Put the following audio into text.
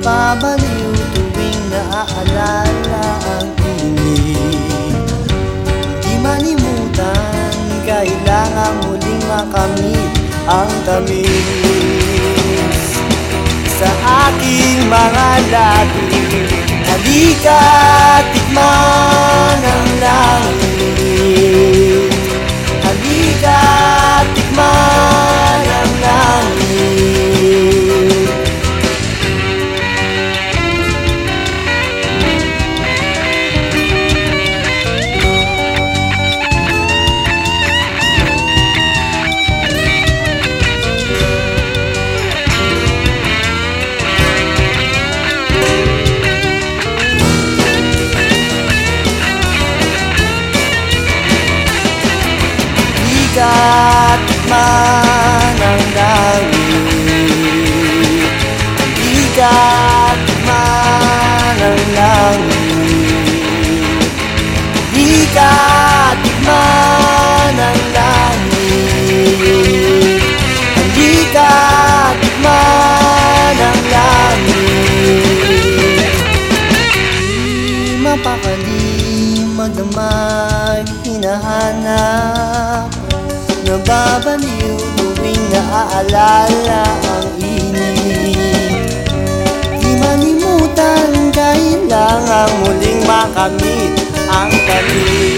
Nababaliw tuwing naaalala ang init. Di malimutan, kailangan muling makamit ang tamis. Sa aking mga labi Halika, tikman Bigat man ang langit Bigat man ang langit Bigat man ang langit Bigat man ang langit Di mapakali, madamay, hinahanap Nababaliw tuwing naaalala ang init. Di malimutan, kailangan muling makamit ang tamis